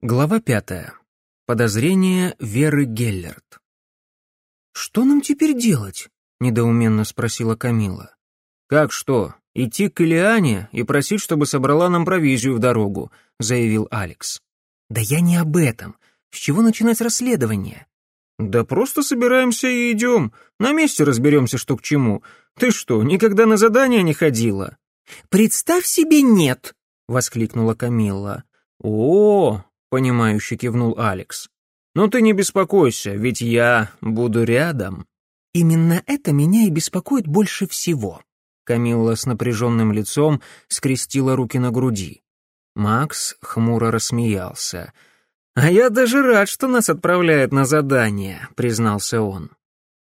Глава пятая. Подозрение Веры Геллерт. «Что нам теперь делать?» — недоуменно спросила Камила. «Как что? Идти к Илиане и просить, чтобы собрала нам провизию в дорогу», — заявил Алекс. «Да я не об этом. С чего начинать расследование?» «Да просто собираемся и идем. На месте разберемся, что к чему. Ты что, никогда на задание не ходила?» «Представь себе, нет!» — воскликнула Камилла. «О, — понимающе кивнул Алекс. «Ну ты не беспокойся, ведь я буду рядом». «Именно это меня и беспокоит больше всего». Камилла с напряженным лицом скрестила руки на груди. Макс хмуро рассмеялся. «А я даже рад, что нас отправляют на задание», — признался он.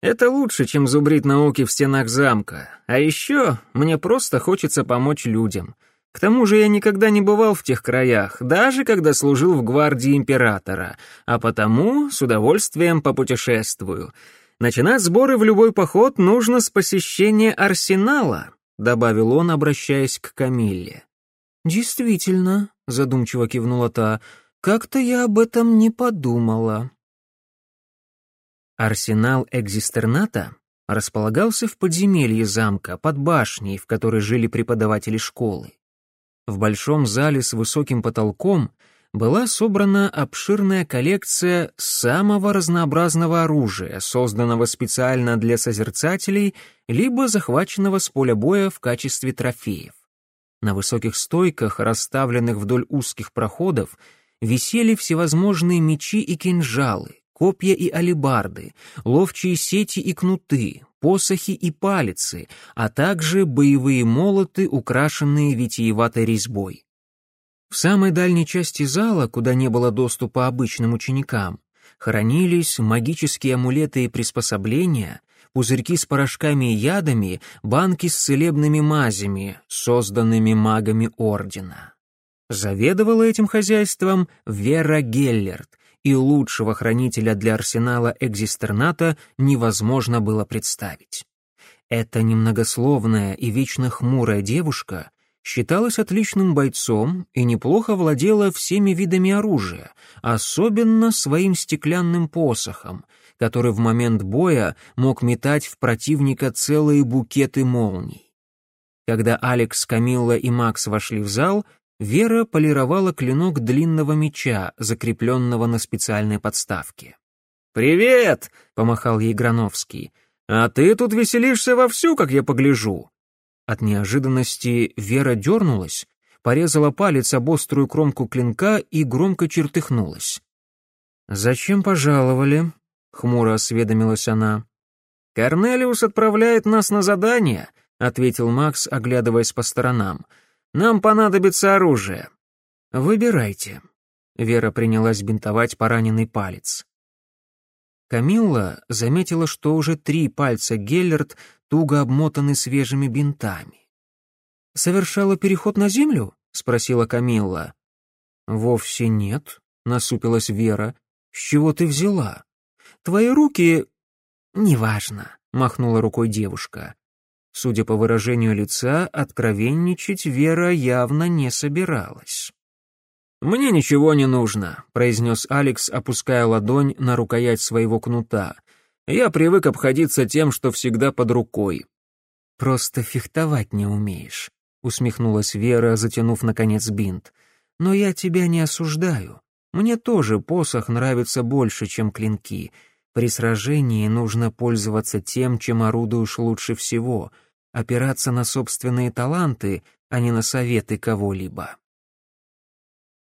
«Это лучше, чем зубрить науки в стенах замка. А еще мне просто хочется помочь людям. К тому же я никогда не бывал в тех краях, даже когда служил в гвардии императора, а потому с удовольствием попутешествую. Начинать сборы в любой поход нужно с посещения арсенала», — добавил он, обращаясь к Камилле. «Действительно», — задумчиво кивнула та, — «как-то я об этом не подумала». Арсенал Экзистерната располагался в подземелье замка, под башней, в которой жили преподаватели школы. В большом зале с высоким потолком была собрана обширная коллекция самого разнообразного оружия, созданного специально для созерцателей, либо захваченного с поля боя в качестве трофеев. На высоких стойках, расставленных вдоль узких проходов, висели всевозможные мечи и кинжалы, копья и алебарды, ловчие сети и кнуты, посохи и палицы, а также боевые молоты, украшенные витиеватой резьбой. В самой дальней части зала, куда не было доступа обычным ученикам, хранились магические амулеты и приспособления, пузырьки с порошками и ядами, банки с целебными мазями, созданными магами Ордена. Заведовала этим хозяйством Вера Геллерт — и лучшего хранителя для арсенала экзистерната невозможно было представить. Эта немногословная и вечно хмурая девушка считалась отличным бойцом и неплохо владела всеми видами оружия, особенно своим стеклянным посохом, который в момент боя мог метать в противника целые букеты молний. Когда Алекс, Камилла и Макс вошли в зал, Вера полировала клинок длинного меча, закрепленного на специальной подставке. «Привет!» — помахал ей Грановский. «А ты тут веселишься вовсю, как я погляжу!» От неожиданности Вера дернулась, порезала палец об острую кромку клинка и громко чертыхнулась. «Зачем пожаловали?» — хмуро осведомилась она. «Корнелиус отправляет нас на задание», — ответил Макс, оглядываясь по сторонам. Нам понадобится оружие. Выбирайте. Вера принялась бинтовать пораненный палец. Камилла заметила, что уже три пальца Геллерт туго обмотаны свежими бинтами. «Совершала переход на землю?» — спросила Камилла. «Вовсе нет», — насупилась Вера. «С чего ты взяла? Твои руки...» «Неважно», — махнула рукой девушка. Судя по выражению лица, откровенничать Вера явно не собиралась. «Мне ничего не нужно», — произнес Алекс, опуская ладонь на рукоять своего кнута. «Я привык обходиться тем, что всегда под рукой». «Просто фехтовать не умеешь», — усмехнулась Вера, затянув, наконец, бинт. «Но я тебя не осуждаю. Мне тоже посох нравится больше, чем клинки. При сражении нужно пользоваться тем, чем орудуешь лучше всего — опираться на собственные таланты, а не на советы кого-либо.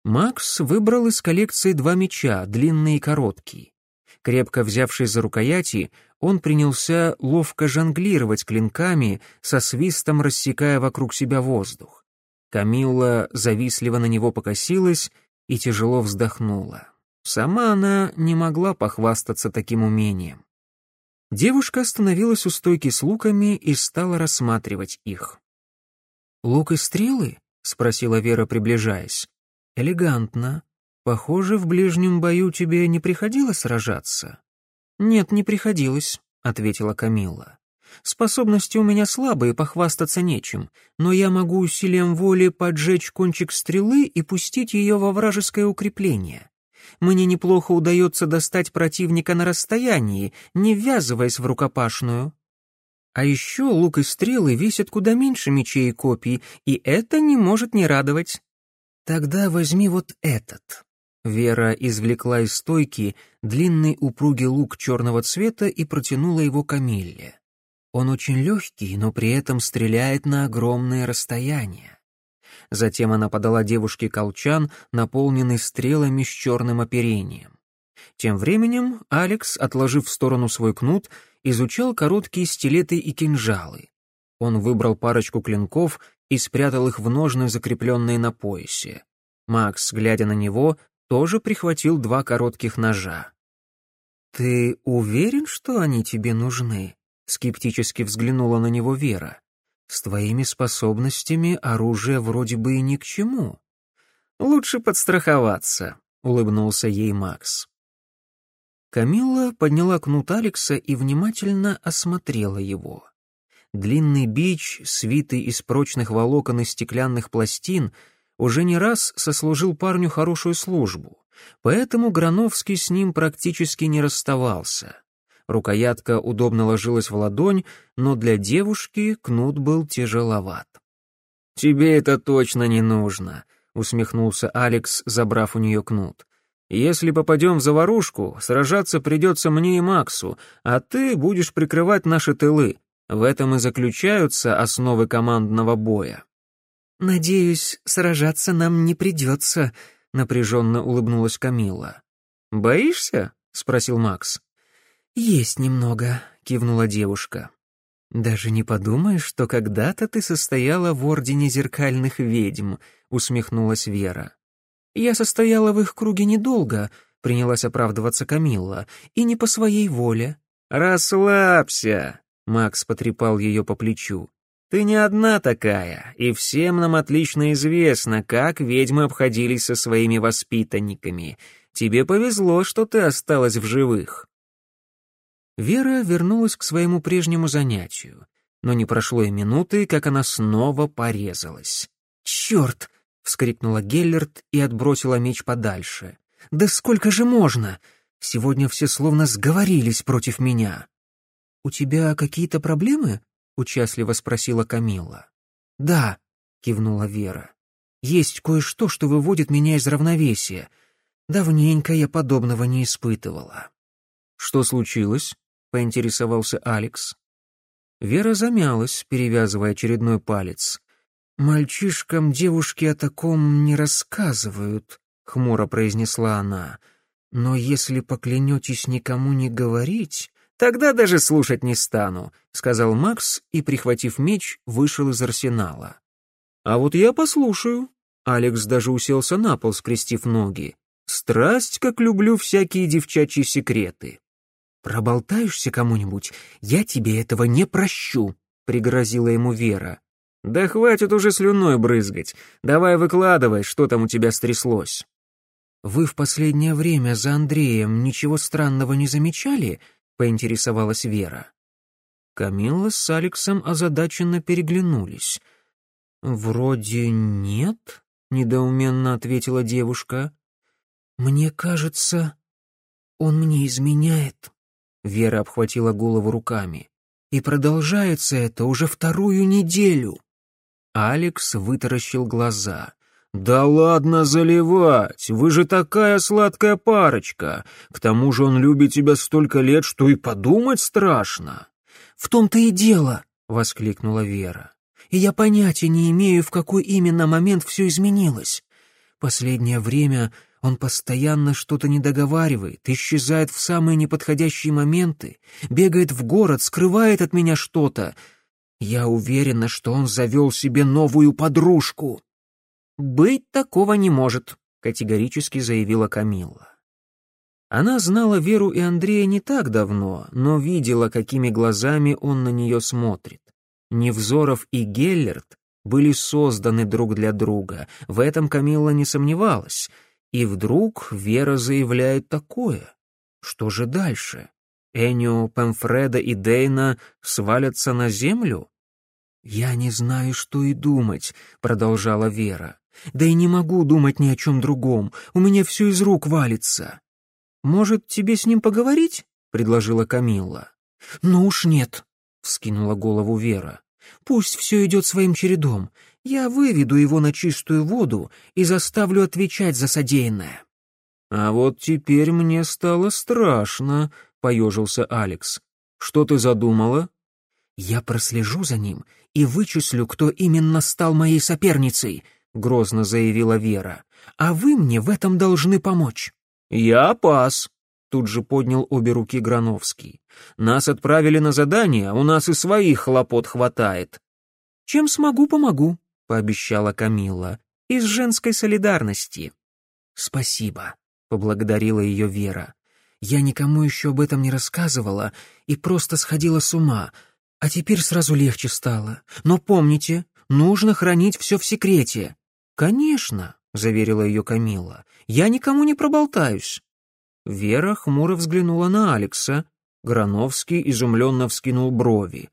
Макс выбрал из коллекции два меча, длинный и короткий. Крепко взявшись за рукояти, он принялся ловко жонглировать клинками, со свистом рассекая вокруг себя воздух. Камилла завистливо на него покосилась и тяжело вздохнула. Сама она не могла похвастаться таким умением. Девушка остановилась у стойки с луками и стала рассматривать их. «Лук и стрелы?» — спросила Вера, приближаясь. «Элегантно. Похоже, в ближнем бою тебе не приходилось сражаться?» «Нет, не приходилось», — ответила Камилла. «Способности у меня слабые, похвастаться нечем, но я могу усилием воли поджечь кончик стрелы и пустить ее во вражеское укрепление. Мне неплохо удается достать противника на расстоянии, не ввязываясь в рукопашную. А еще лук и стрелы весят куда меньше мечей и копий, и это не может не радовать. Тогда возьми вот этот. Вера извлекла из стойки длинный упругий лук черного цвета и протянула его Камилле. Он очень легкий, но при этом стреляет на огромные расстояния. Затем она подала девушке колчан, наполненный стрелами с черным оперением. Тем временем Алекс, отложив в сторону свой кнут, изучал короткие стилеты и кинжалы. Он выбрал парочку клинков и спрятал их в ножны, закрепленные на поясе. Макс, глядя на него, тоже прихватил два коротких ножа. «Ты уверен, что они тебе нужны?» — скептически взглянула на него Вера. «С твоими способностями оружие вроде бы и ни к чему». «Лучше подстраховаться», — улыбнулся ей Макс. Камилла подняла кнут Алекса и внимательно осмотрела его. Длинный бич, свитый из прочных волокон и стеклянных пластин, уже не раз сослужил парню хорошую службу, поэтому Грановский с ним практически не расставался. Рукоятка удобно ложилась в ладонь, но для девушки кнут был тяжеловат. «Тебе это точно не нужно», — усмехнулся Алекс, забрав у нее кнут. «Если попадем в заварушку, сражаться придется мне и Максу, а ты будешь прикрывать наши тылы. В этом и заключаются основы командного боя». «Надеюсь, сражаться нам не придется», — напряженно улыбнулась Камила. «Боишься?» — спросил Макс. «Есть немного», — кивнула девушка. «Даже не подумаешь, что когда-то ты состояла в Ордене Зеркальных Ведьм», — усмехнулась Вера. «Я состояла в их круге недолго», — принялась оправдываться Камилла, «и не по своей воле». «Расслабься», — Макс потрепал ее по плечу. «Ты не одна такая, и всем нам отлично известно, как ведьмы обходились со своими воспитанниками. Тебе повезло, что ты осталась в живых». Вера вернулась к своему прежнему занятию, но не прошло и минуты, как она снова порезалась. «Черт!» — вскрикнула Геллерт и отбросила меч подальше. «Да сколько же можно? Сегодня все словно сговорились против меня». «У тебя какие-то проблемы?» — участливо спросила Камилла. «Да», — кивнула Вера. «Есть кое-что, что выводит меня из равновесия. Давненько я подобного не испытывала». «Что случилось?» — поинтересовался Алекс. Вера замялась, перевязывая очередной палец. «Мальчишкам девушки о таком не рассказывают», — хмуро произнесла она. «Но если поклянетесь никому не говорить...» «Тогда даже слушать не стану», — сказал Макс и, прихватив меч, вышел из арсенала. «А вот я послушаю». Алекс даже уселся на пол, скрестив ноги. «Страсть, как люблю всякие девчачьи секреты». «Проболтаешься кому-нибудь, я тебе этого не прощу», — пригрозила ему Вера. «Да хватит уже слюной брызгать. Давай выкладывай, что там у тебя стряслось». «Вы в последнее время за Андреем ничего странного не замечали?» — поинтересовалась Вера. Камилла с Алексом озадаченно переглянулись. «Вроде нет», — недоуменно ответила девушка. «Мне кажется, он мне изменяет», Вера обхватила голову руками. «И продолжается это уже вторую неделю». Алекс вытаращил глаза. «Да ладно заливать! Вы же такая сладкая парочка! К тому же он любит тебя столько лет, что и подумать страшно!» «В том-то и дело!» — воскликнула Вера. «И я понятия не имею, в какой именно момент все изменилось. Последнее время он постоянно что-то недоговаривает, исчезает в самые неподходящие моменты, бегает в город, скрывает от меня что-то. Я уверена, что он завел себе новую подружку. «Быть такого не может», — категорически заявила Камилла. Она знала Веру и Андрея не так давно, но видела, какими глазами он на нее смотрит. Невзоров и Геллерт были созданы друг для друга, в этом Камилла не сомневалась — и вдруг Вера заявляет такое. Что же дальше? Энио, Пемфреда и Дейна свалятся на землю? «Я не знаю, что и думать», — продолжала Вера. Да и не могу думать ни о чем другом, у меня все из рук валится». «Может, тебе с ним поговорить?» — предложила Камилла. «Ну уж нет», — вскинула голову Вера. «Пусть все идет своим чередом. Я выведу его на чистую воду и заставлю отвечать за содеянное». «А вот теперь мне стало страшно», — поежился Алекс. «Что ты задумала?» «Я прослежу за ним и вычислю, кто именно стал моей соперницей», — грозно заявила Вера. «А вы мне в этом должны помочь». «Я пас», — тут же поднял обе руки Грановский. «Нас отправили на задание, а у нас и своих хлопот хватает». «Чем смогу, помогу», — пообещала Камилла. «Из женской солидарности». «Спасибо», — поблагодарила ее Вера. «Я никому еще об этом не рассказывала и просто сходила с ума, а теперь сразу легче стало. Но помните, нужно хранить все в секрете». «Конечно», — заверила ее Камила, — «я никому не проболтаюсь». Вера хмуро взглянула на Алекса. Грановский изумленно вскинул брови.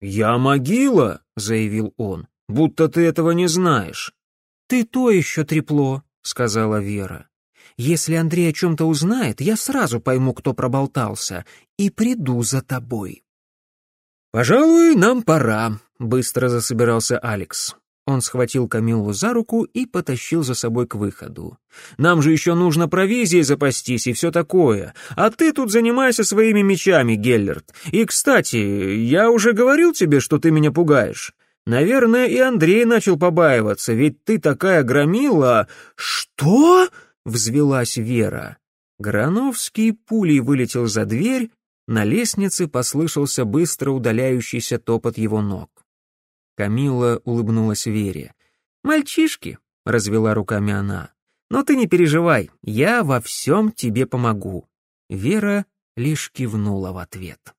«Я могила», — заявил он, — «будто ты этого не знаешь». «Ты то еще трепло», — сказала Вера. Если Андрей о чем-то узнает, я сразу пойму, кто проболтался, и приду за тобой». «Пожалуй, нам пора», — быстро засобирался Алекс. Он схватил Камиллу за руку и потащил за собой к выходу. «Нам же еще нужно провизией запастись и все такое. А ты тут занимайся своими мечами, Геллерт. И, кстати, я уже говорил тебе, что ты меня пугаешь. Наверное, и Андрей начал побаиваться, ведь ты такая громила...» «Что?» взвелась Вера. Грановский пулей вылетел за дверь, на лестнице послышался быстро удаляющийся топот его ног. Камила улыбнулась Вере. «Мальчишки», — развела руками она, — «но ты не переживай, я во всем тебе помогу». Вера лишь кивнула в ответ.